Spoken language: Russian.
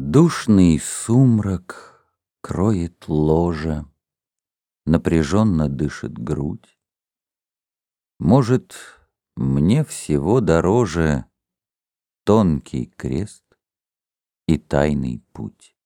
Душный сумрак кроет ложе, Напряженно дышит грудь. Может, мне всего дороже Тонкий крест и тайный путь.